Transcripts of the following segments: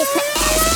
kiss my ass.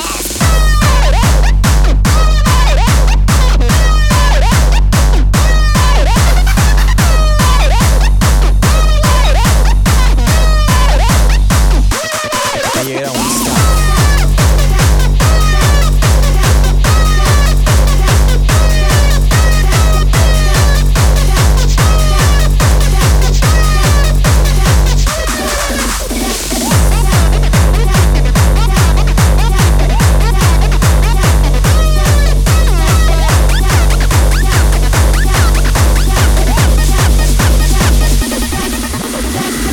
Ass.